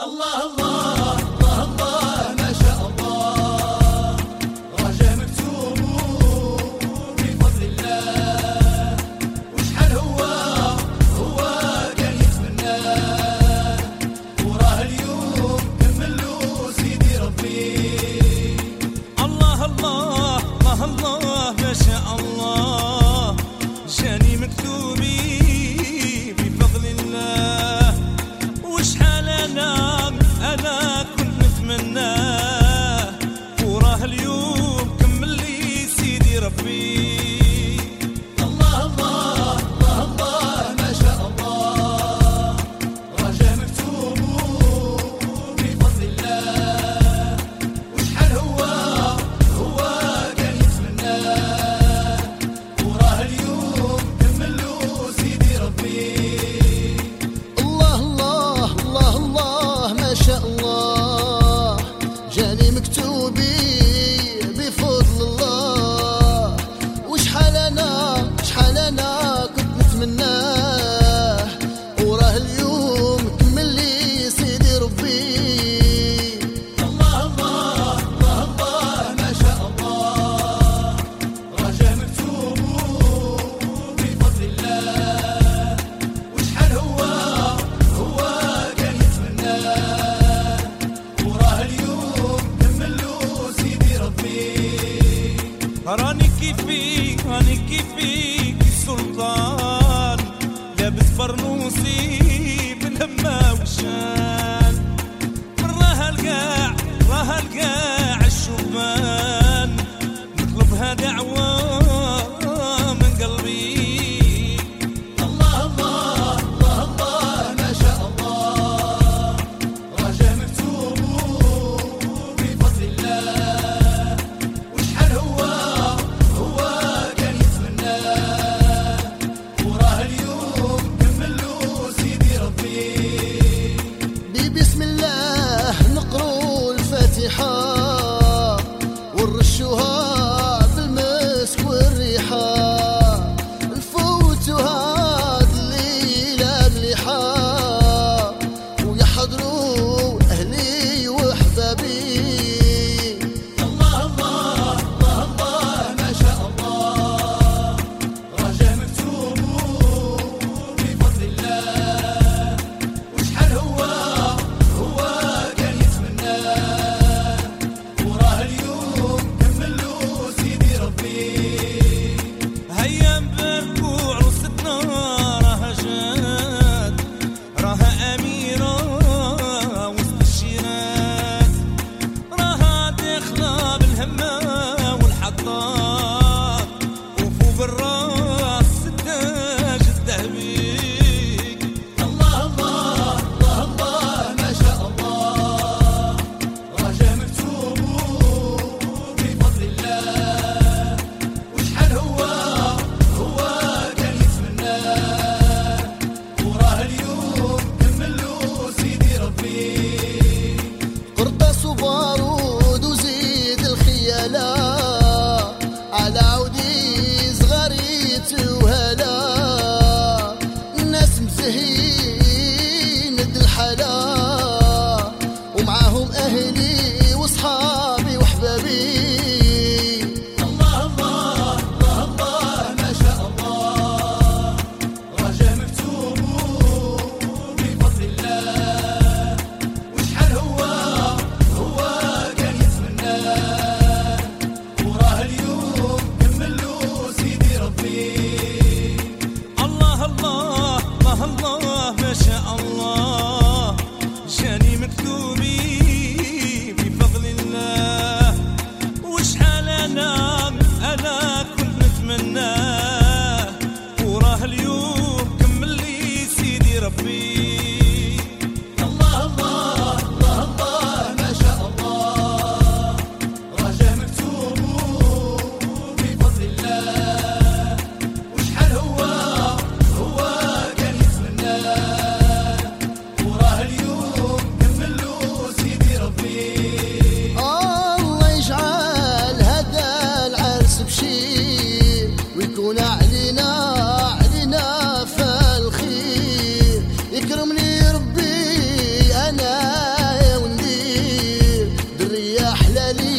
الله الله me now. Uh, Ronnie Kippy, Ronnie Kippy. coming. ونعلينا علينا فالخير يكرمني ربي أنا وندير درية حلالي